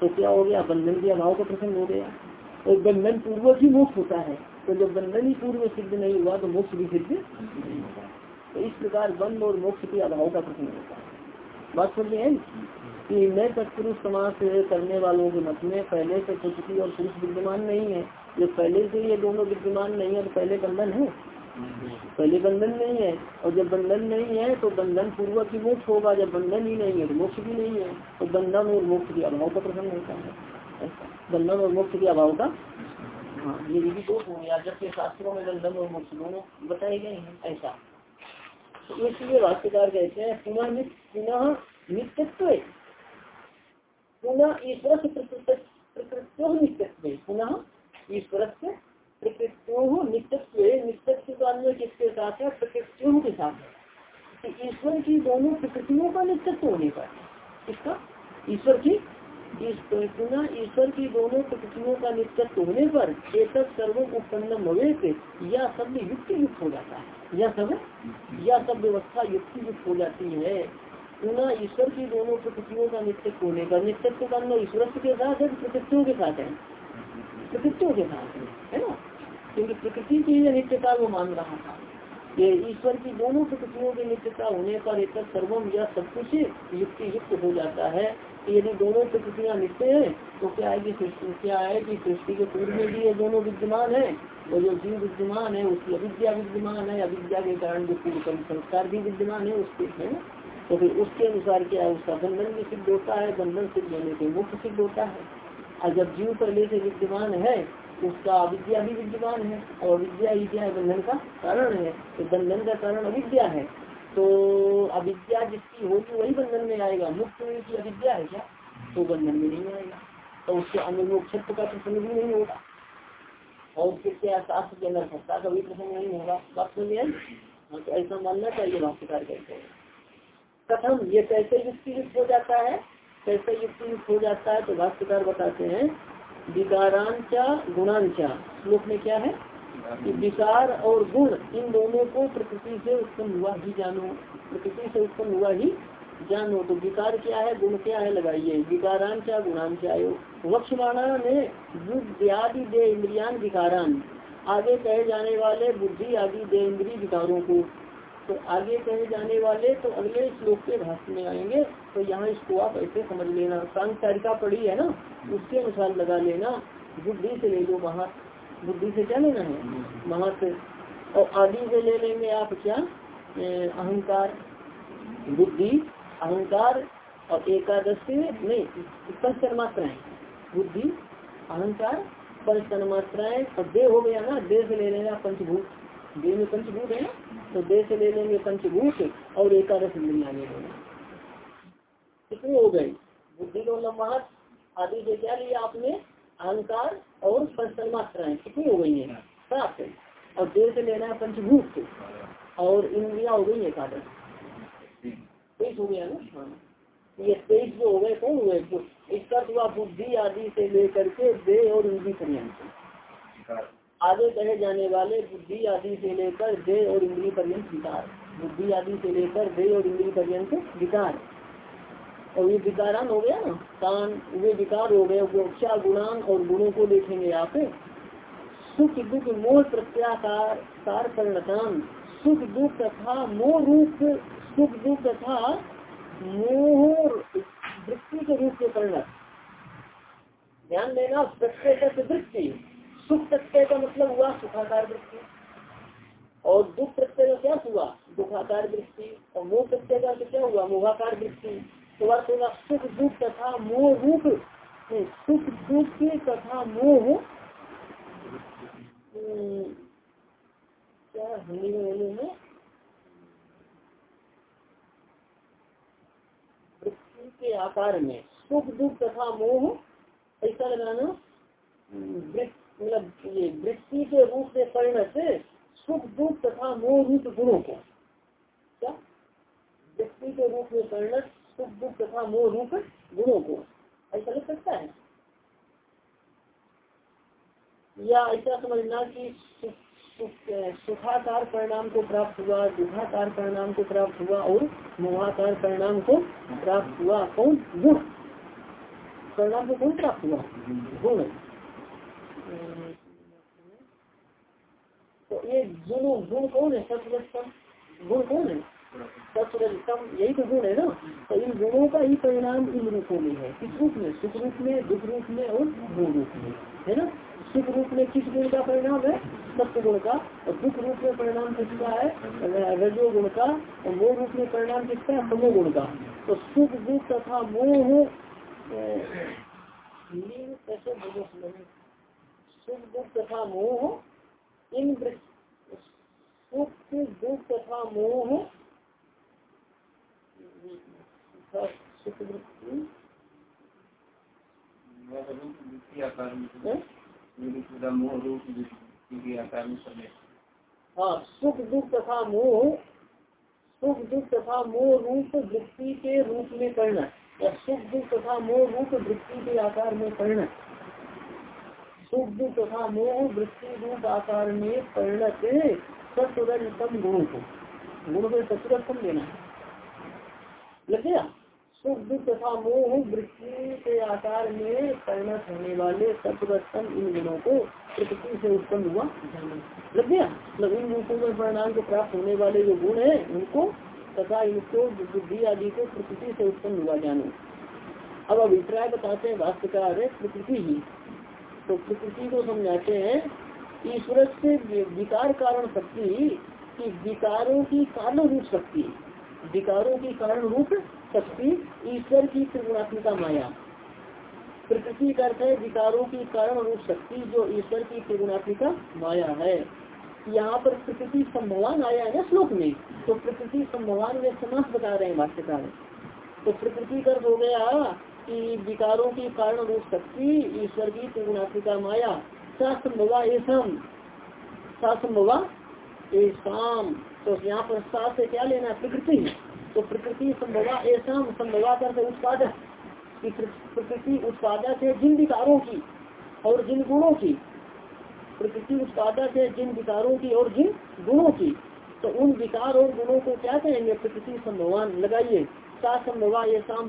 तो क्या हो गया? बंधन के अभाव का प्रसंग हो गया। और बंधन पूर्वक ही मुक्त होता है। तो जब बंधन ही पूर्व सिद्ध नहीं हुआ तो मोक्ष भी सिद्ध तो इस प्रकार बंध और मोक्ष के अभाव का प्रश्न होता है। बात समझे है? कि मैं तत्पुरुष समाज करने वालों के मत में पहले से प्रकृति और पुरुष विद्यमान नहीं है। जब पहले से ये दोनों विद्यमान नहीं है तो पहले बंधन है। पहले बंधन नहीं है और जब बंधन नहीं है तो बंधन पूर्वक ही मोक्ष होगा। जब बंधन ही नहीं है तो मोक्ष भी नहीं है। तो बंधन और मोक्ष के अभाव का प्रसंग होता है। बंधन और मोक्ष के अभाव का हाँ ये विधि हो गया जबकि शास्त्रों में बंधन और मोक्ष दोनों बताए गए हैं, ऐसा। तो इसलिए भाष्यकार कहते हैं, पुनः पुनः नित्यत्व। पुनः ईश्वर से प्रकृत्यो नित्यत्व। पुनः ईश्वर से प्रकृत्यो नित्यत्व। नित्यत्व का अन्य किसके साथ है? प्रकृतियों के साथ तो ईश्वर की दोनों प्रकृतियों का नित्यत्व होने पर इसका ईश्वर की पुनः ईश्वर की दोनों प्रकृतियों का नित्यत्व होने पर एक सर्व उत्पन्न भवे यह शब्द युक्ति युक्त हो जाता है। यह सब यह सब व्यवस्था युक्ति युक्त हो जाती है। पुनः ईश्वर की दोनों प्रकृतियों का नित्यत्व होने पर नित्यत्व का ईश्वर के साथ है, प्रकृतियों के साथ है। प्रकृतियों के साथ है ना? क्योंकि प्रकृति की नित्यता वो मान रहा था। ये ईश्वर की दोनों प्रकृतियों की नित्यता होने पर एक सर्वम या सब कुछ युक्ति युक्त हो जाता है यदि दोनों प्रकृतियाँ नित्य है तो क्या है कि क्या है कि सृष्टि के पूर्व में भी ये दोनों विद्यमान है? और जो जीव विद्यमान है, उसकी अविद्या विद्यमान है, अविद्या के कारण जो पूर्व संस्कार भी विद्यमान है, उसके है तो फिर उसके अनुसार क्या है? उसका बंधन भी सिद्ध होता है, बंधन सिद्ध होने से मुक्त सिद्ध होता है। और जब जीव पहले से विद्यमान है उसका अविद्या भी विद्यमान है और अविद्या है बंधन का कारण है। तो बंधन का कारण अविद्या है। तो अविद्या जिसकी होगी वही बंधन में आएगा। मुक्त की अविद्या है क्या? तो बंधन में नहीं आएगा। तो उसके अनुरूप छत्व का प्रसंग भी नहीं होगा। और उसके क्या शास्त्र के अंदर सत्ता का भी प्रसंग नहीं होगा? बात समझ हाँ तो ऐसा मानना चाहिए भाष्यकार कहते हैं कथम, ये कैसे युक्ति युक्त हो जाता है? कैसे युक्ति युक्त हो जाता है? तो भाष्यकार बताते हैं विकारांचा, गुणांचा श्लोक में क्या है? कि विकार और गुण, इन दोनों को प्रकृति से उत्पन्न हुआ ही जानो। प्रकृति से उत्पन्न हुआ ही जानो। तो विकार क्या है? गुण क्या है? लगाइए। विकारांचा, गुणांचा वक्षमाणा ने आदि दे इंद्रियान विकारान आगे कहे जाने वाले बुद्धि आदि दे इंद्रिय विकारों को। तो आगे कहे जाने वाले तो अगले श्लोक के भाष्य में आएँगे। तो यहाँ इसको आप ऐसे समझ लेना। सांसारिका पड़ी है ना, उसके अनुसार लगा लेना। बुद्धि से ले लो, महा, बुद्धि से क्या लेना है? महा से। और आदि से ले लेंगे आप क्या? अहंकार, बुद्धि, अहंकार और एकादश से नहीं पंच तन्मात्राएँ बुद्धि, अहंकार पंच तन्मात्राएँ और देह हो गया ना, देह से ले लेना पंचभूत। देह में पंचभूत है ना? तो देह से ले लेंगे पंचभूत और एकादश इंद्रिया ले लेंगे कितने हो गए? बुद्धि को लम्बाहत आदि से क्या लिया आपने? अहंकार और पंचमात्राएँ कितनी हो गई है? सात और देह से लेना है पंचभूत और इंद्रिया हो गई एकादश। तेईस हो गया ना? हाँ। ये तेईस जो हो गए, कौन हुए? इसका हुआ बुद्धि आदि से लेकर के देह और इंद्री पर्यंत। आगे कहे जाने वाले बुद्धि आदि से लेकर देह और इंद्री पर्यंत विकार। बुद्धि आदि से लेकर देह और इंद्री पर्यंत विकार। और ये विकारान हो गया ना? कान वे विकार हो गए गोक्षा गुणान और गुणों को देखेंगे आप। सुख, दुख, मोह, प्रत्याकार कार परिणतान सुख, दुख तथा मोह रूप, सुख, दुख तथा मोह वृत्ति के रूप में परिणत। ध्यान देना प्रत्येक वृत्ति। सुख प्रत्यय का मतलब हुआ सुखाकार वृत्ति। और दुख प्रत्यय का क्या हुआ? दुखाकार वृत्ति। और मोह प्रत्यय का क्या हुआ? मोहाकार वृत्ति। तो अर्थ होगा सुख दुख तथा मोह रूप। सुख दुख तथा मोह। क्या हिंदी में बोले में वृत्ति के आकार में सुख दुख तथा मोह। ऐसा लगाना मतलब ये वृत्ति के रूप में परिणत सुख, दुख तथा मोह रूप गुणों को। क्या? वृत्ति के रूप में परिणत, सुख, दुख तथा मोह रूप गुणों को। ऐसा लग सकता है? या ऐसा समझना कि सुखाकार परिणाम को प्राप्त हुआ, दुखाकार परिणाम को प्राप्त हुआ और मोहाकार परिणाम को प्राप्त हुआ। कौन? गुण। परिणाम को कौन प्राप्त हुआ? गुण। तो ये गुण गुण कौन है? सत्वस्तम गुण कौन है? सत्वस्तम यही तो गुण है ना? तो इन गुणों का ही परिणाम इन रूपों में है। किस रूप में? सुख रूप में, दुख रूप में और गुण रूप में। है ना? सुख रूप में किस गुण का परिणाम है? सत्य गुण का। और दुख रूप में परिणाम किसका है? रजो गुण का। और मोह रूप में परिणाम किसका है? तमो गुण का। तो सुख, दुख तथा मोह सुख दुख तथा मोह इन सुख दुख तथा मोह सुख वृत्ति हाँ? सुख दुख तथा मोह सुख दुख तथा मोह रूप वृत्ति के रूप में परिणत या सुख दुख तथा मोह रूप वृत्ति के आकार में परिणत दुख तथा मोह वृत्ति रूप आकार में परिणत सत्वरतम गुणों को। गुण में सत्वरतम लेना लग गया? दुख तथा मोह वृत्ति के आकार में परिणत होने वाले सत्वरतम इन गुणों को प्रकृति से उत्पन्न हुआ लग गया? मतलब इन रूपों में परिणाम को प्राप्त होने वाले जो गुण है, उनको तथा इनको बुद्धि आदि को प्रकृति से उत्पन्न हुआ जानो। अब अभिप्राय बताते हैं, भाष्यकार प्रकृति ही तो प्रकृति को समझाते हैं ईश्वर से विकार कारण शक्ति की विकारों की कारण रूप शक्ति। विकारों की कारण रूप शक्ति ईश्वर की त्रिगुणात्मिका माया। प्रकृति का अर्थ है विकारों की कारण रूप शक्ति जो ईश्वर की त्रिगुणात्मिका माया है। यहाँ पर प्रकृति संभवान आया है ना श्लोक में? तो प्रकृति संभवान में समास बता रहे हैं भाष्यकार। तो प्रकृति का हो गया कि विकारों की कारण रूप शक्ति, ईश्वर की त्रिगुणात्मिका माया सा संभवा एसम। तो यहाँ पर सा से क्या लेना प्रकृति। तो प्रकृति संभवा एसाम, संभवा कर उत्पादक। प्रकृति उत्पादक है जिन विकारों की और जिन गुणों की। प्रकृति उत्पादक है जिन विकारों की और जिन गुणों की। तो उन विकार और गुणों को क्या कहेंगे? प्रकृति संभवान। लगाइए। संभवा ये शाम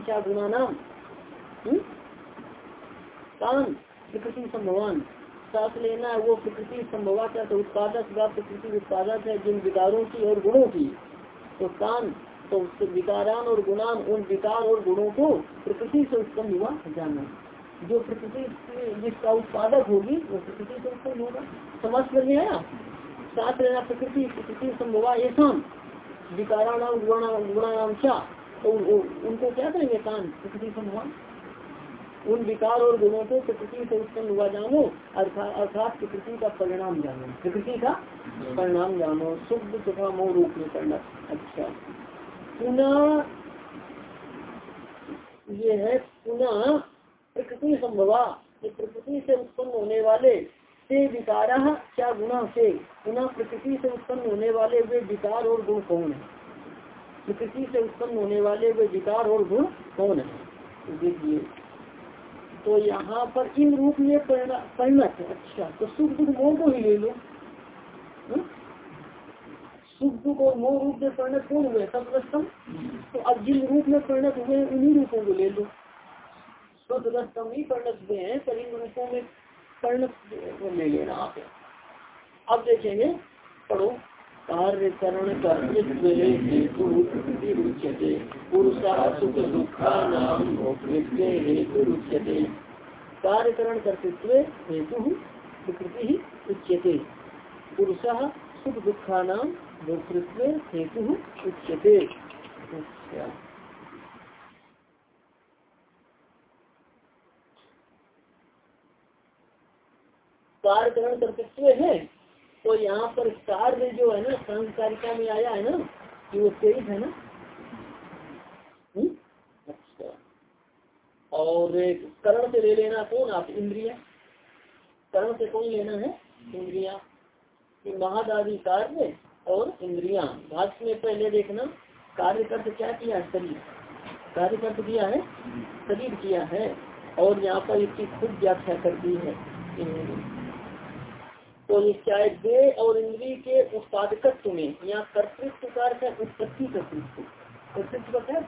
क्या गुणा नाम? हम्म? प्रकृति संभवान। साथ लेना वो प्रकृति संभवा क्या तो उत्पादक प्रकृति उत्पादक है जिन विकारों की और गुणों की। तो कान तो विकारान और गुणान, उन विकार और गुणों को प्रकृति से उत्पन्न हुआ जाना। जो प्रकृति जिसका उत्पादक होगी, वो प्रकृति से उत्पन्न होगा। समझ कर आया? साथ रहना प्रकृति प्रकृति संभवा ये शाम विकाराणाम गुणानाम क्या तो उनको क्या करेंगे कान प्रकृति संभवान उन विकार और गुणों को प्रकृति से उत्पन्न हुआ जानो अर्थात प्रकृति का परिणाम जानो प्रकृति का परिणाम जानो शुद्ध तथा मोह रूप में करना। अच्छा। पुनः, ये है पुनः प्रकृति संभवा। प्रकृति से उत्पन्न होने वाले से विकारा क्या गुणा से? पुनः प्रकृति से उत्पन्न होने वाले वे विकार और गुण कौन है? प्रकृति से उत्पन्न होने वाले वे विकार और गुण कौन है? देखिए तो यहाँ पर इन रूप में परिणत अच्छा तो सुख, दुख, मोह को ही ले लो। हम्म? सुख, दुख और मोह रूप में परिणत कौन हुए? सतरस्तम तो अब जिन रूप में परिणत हुए उन्हीं रूपों को ले लो। सतरस्तम ही परिणत हुए हैं, पर इन रूपों में परिणत ले लेना आप। अब देखेंगे, पढ़ो। कार्य करण दुखा नाम हेतु रुच्यते कार्यकरण कर्तृत्व हेतु प्रकृति ही उच्यते पुरुष सुख दुखा नाम भोक्तृत्व हेतु उच्यते कार्यकरण कर्तृत्व है तो यहाँ पर कार्य जो है ना संस्कारिका में आया है ना, कि वो तेईस है ना। हुँ? अच्छा। और करण से ले लेना कौन? आप इंद्रिया। करण से कौन लेना है? इंद्रिया। महादादी कार्य और इंद्रिया। भाष्य में पहले देखना, कार्य कर्त क्या किया? है शरीर। कार्य कर्त किया है? शरीर किया है। और यहाँ पर इसकी खुद व्याख्या कर दी है। तो ये क्या दे और इंद्री के उत्पादकत्व में, यहाँ कर्तृत्व का उत्पत्ति कर्तृत्व कर्तृत्व का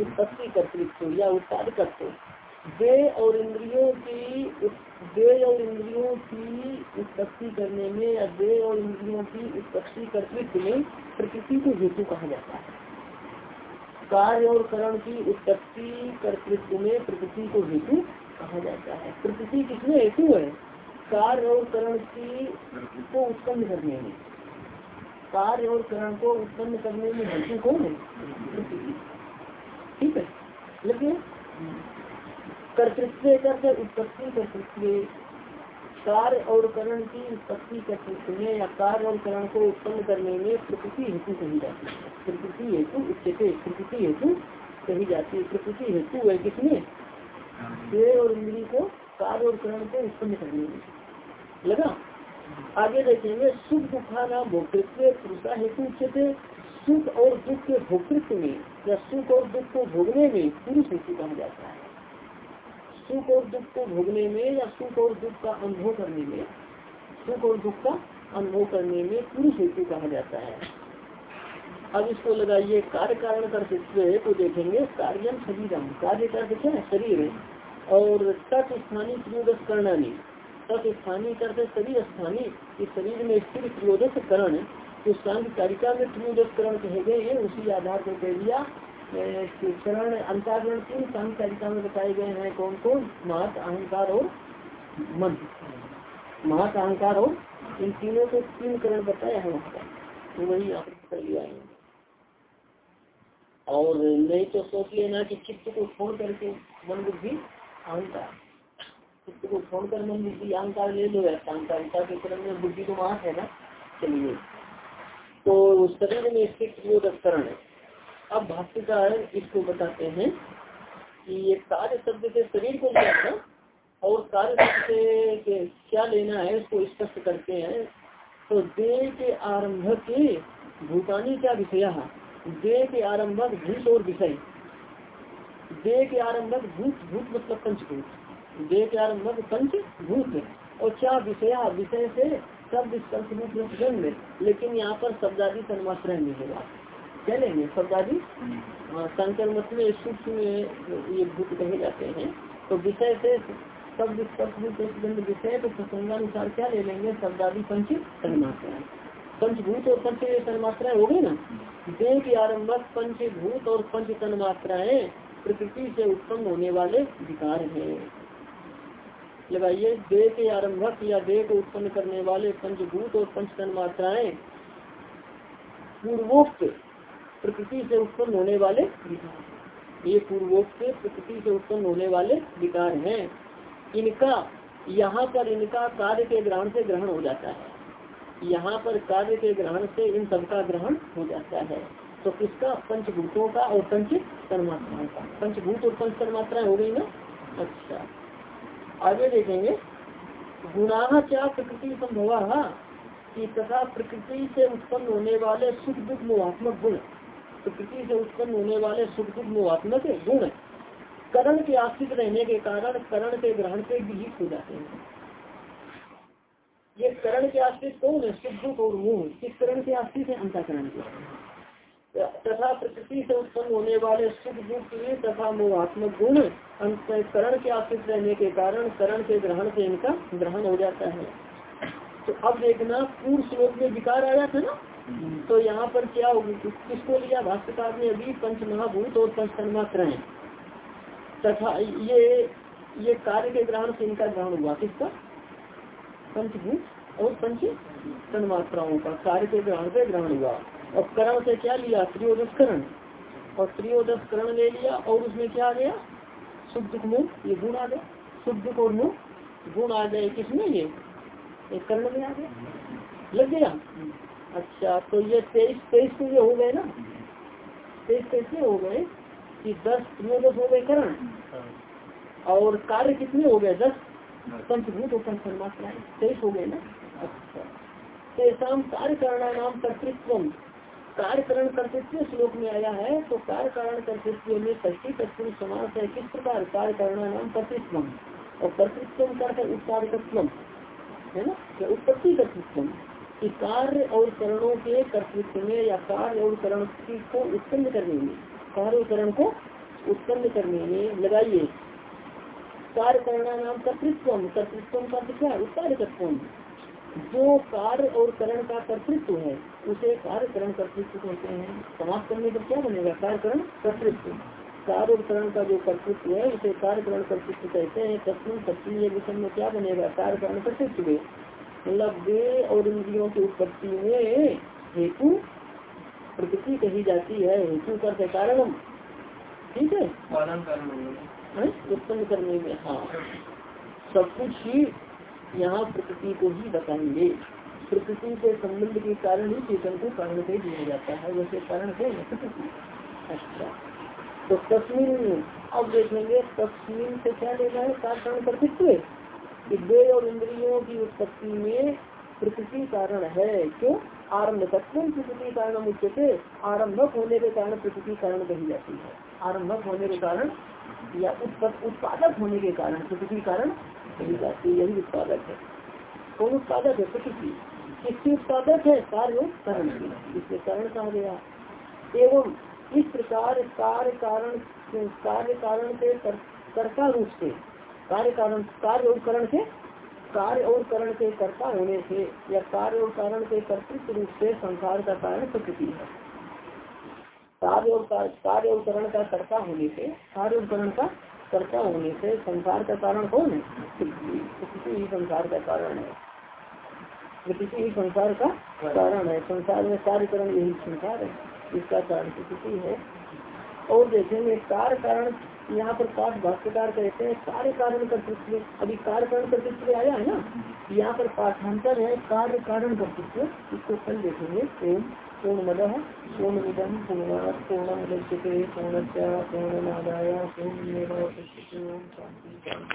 उत्पत्ति कर्तृत्व या उत्पादकत्व। देह और इंद्रियों की देह और इंद्रियों की उत्पत्ति करने में या देह और इंद्रियों की उत्पत्ति कर्तृत्व में प्रकृति को हेतु कहा जाता है। कार्य और करण की उत्पत्ति कर्तृत्व में प्रकृति को हेतु कहा जाता है। प्रकृति किसमें हेतु है? कार्य और करण की को उत्पन्न करने में। कार्य और करण को उत्पन्न करने में हेतु कौन है? ठीक है? लेकिन कर्तृत्व करके उत्पत्ति कर्तृत्व कार्य और करण की उत्पत्ति कर्तृत्व में या कार्य और करण को उत्पन्न करने में प्रकृति हेतु कही जाती है। प्रकृति हेतु उच्चते प्रकृति हेतु कही जाती है। प्रकृति हेतु है किसने? देह और इंद्री को कार्य और करण को उत्पन्न करने में। लगा। आगे देखेंगे, सुख दुखाना भोक्तृत्व पुरुषा हेतु सुख और दुख के भोक्तृत्व में, या सुख और दुख को भोगने में पुरुष हेतु कहा जाता है। सुख और दुख को भोगने में या सुख और दुख का अनुभव करने में, सुख और दुख का अनुभव करने में पुरुष हेतु कहा जाता है। अब इसको लगाइए, कार्य कारण कर सकते तो देखेंगे, कार्यम शरीरम। कार्य कर क्या है? शरीर। और तट स्थानीय तत् स्थानीय करते शरीर स्थानीय इस शरीर में स्थिर त्रियोदश करण, जो सांग कारिका में त्रियोदश करण कहे गए हैं, उसी आधार पर कह दिया। करण अंताकरण तीन सांग कारिका में बताए गए हैं? कौन कौन महत, अहंकार और मन। महत, अहंकार और इन तीनों को तीन करण बताया है वहाँ तो वही आप कर लिया है। और नहीं तो सोच लेना कि चित्त को छोड़ करके मन बुद्धि अहंकार। चित्त को छोड़ कर मन बुद्धि अहंकार ले लो अहंकारिता के क्रम में बुद्धि तो वहाँ है ना? चलिए। तो शरीर में इसके क्रियोदकरण है। अब भाष्यकार इसको बताते हैं कि ये कार्य शब्द से शरीर को लिया था और कार्य शब्द से क्या लेना है, उसको स्पष्ट करते हैं। तो देह के आरंभ के भूतानी क्या विषय देह के आरंभक भूत और विषय। देह के आरंभक भूत भूत मतलब पंचभूत। देह के आरंभक पंच भूत और क्या विषय विषय से शब्द स्पर्श लेकिन यहाँ पर शब्दादी तन्मात्र नहीं होगा क्या लेंगे शब्दादी संकर मत में सूक्ष्म ये भूत कहे जाते हैं। तो विषय से शब्द स्पर्श विषय तो प्रसंगानुसार क्या ले लेंगे? शब्दादी पंच तन्मात्राएँ पंचभूत और पंच तन्मात्राएँ हो गई ना? देह की आरम्भक पंचभूत और पंच तन्मात्राएँ प्रकृति से उत्पन्न होने वाले विकार हैं। लगाइए। देह के आरंभक या देह को उत्पन्न करने वाले पंचभूत और पंच तन्मात्राएँ पूर्वोक्त प्रकृति से उत्पन्न होने वाले ये पूर्वोक्त प्रकृति से उत्पन्न होने वाले विकार हैं। इनका, यहाँ पर इनका कार्य के ग्रहण से ग्रहण हो जाता है। यहाँ पर कार्य के ग्रहण से इन सबका ग्रहण हो जाता है। तो किसका? पंचभूतों का और पंच तन्मात्राओं का। पंचभूत और पंच तन्मात्राएँ हो गई ना? अच्छा। आगे देखेंगे। गुना क्या प्रकृति संभवा कि तथा प्रकृति से उत्पन्न होने वाले सुख दुख मोहात्मक गुण। प्रकृति से उत्पन्न होने वाले सुख दुख मोहात्मक गुण। करण के आश्रित रहने के कारण करण के ग्रहण से विहित हो जाते हैं। ये करण के आश्रित कौन है? सुख दुख और मुँह। किस करण के आश्रित है? अंतकरण के। तथा प्रकृति से उत्पन्न होने वाले सुख दुख तथा मोहात्मक गुण करण के आश्रित रहने के कारण करण के ग्रहण से इनका ग्रहण हो जाता है। तो अब देखना, पूर्व श्लोक में विकार आया था ना? तो यहाँ पर क्या होगी? किसको लिया? भाष्यकार ने अभी पंच महाभूत और पंच तन्मात्राएँ तथा ये ये कार्य के ग्रहण से इनका ग्रहण हुआ। किसका? पंचभूत और पंच तन्मात्राओं का कार्य के ग्रहण से ग्रहण हुआ। और करण से क्या लिया? त्रियोदश करण और त्रियोदश करण ले लिया और उसमें क्या आ गया? शुद्ध मुख ये गुण आ गया। शुद्ध और मुख गुण आ गए किसमें? ये एक कर्ण में आ गया। लग गया? अच्छा तो ये तेईस तेईस तो ये हो गए ना? तेईस कैसे हो गए कि दस त्रियोदश हो गए करण। और कार्य कितने हो गए? दस। पंचभूत और पंचमात्राएँ तेईस हो गए ना? अच्छा। तेसाम कार्य करना नाम कर्तृत्व कार्यकरण कर्तृत्व श्लोक में आया है तो कार्य कारण कर्तृत्व में षष्टी तत्व समास है। किस प्रकार? कार्य करना नाम कर्तृत्व और कर्तृत्व कर उत्पादकत्व है ना? उत्पत्ति कर्तृत्व कि कार्य और करणों के कर्तृत्व में या कार्य और करण को उत्पन्न करने में, कार्य करण को उत्पन्न करने में लगाइए। कार्य करना नाम कर्तृत्व कर्तृत्व का क्या उत्पादकत्व जो कार्य और करण का कर्तृत्व है उसे कार्य करण कर्तृत्व कहते हैं। समाप्त करने पर क्या बनेगा? कार्य करण कर्तृत्व। कार्य और करण का जो कर्तृत्व है उसे कार्य करण कर्तृत्व कहते हैं। तत्व सत्य विषय में क्या बनेगा? कार्य करण कर्तृत्व। मतलब वे और इंद्रियों की उत्पत्ति में हेतु प्रकृति कही जाती है। हेतु करते कारण? ठीक है? उत्पन्न करने में हाँ। सब कुछ ही यहाँ प्रकृति को ही बताएँगे। प्रकृति के संबंध के कारण ही चेतन को कारण से दिया जाता है, वैसे कारण है अच्छा। तो तस्मिन, अब देखेंगे तस्मिन से क्या लेना है? कारण कर्तृत्व दे और इंद्रियों की उत्पत्ति में प्रकृति कारण है। क्यों? आरंभ तत्व प्रकृति कारण मुख्य आरंभक होने के कारण प्रकृति कारण कही जाती है। आरंभक होने के कारण या उत्पादक होने के कारण प्रकृति कारण कही जाती है। यही उत्पादक है। कौन उत्पादक है? प्रकृति। किसकी उत्पादक है, कार्य कारण। इसलिए कारण कहा गया। एवं इस प्रकार कार्य कारण कार्य कारण से कर्ता रूप से, कार्य कारण, कार्य और करण से कार्य और करण के कर्ता होने से, या कार्य और कारण के कर्तृत्व रूप से संसार का कारण प्रकृति है। कार्य और कार्य और करण का कर्ता होने से, कार्य और करण का कर्ता होने से संसार का कारण कौन है? प्रकृति ही संसार का कारण है। प्रकृति ही संसार का कारण है। संसार में कार्यकरण यही संसार है इसका कारण प्रकृति है। और देखेंगे कार्य कारण यहाँ पर पाठ भाष्यकार कहते हैं कार्य कारण कर्तृत्व। अभी कार्य कारण कर्तृत्व आया है ना? यहाँ पर पाठांतर है कार्य कारण कर्तृत्व। इसको कल देखेंगे। ओम पूर्ण मद पूर्ण मिदम पूर्ण पूर्ण पूर्ण पूर्ण पूर्ण पूर्ण पूर्ण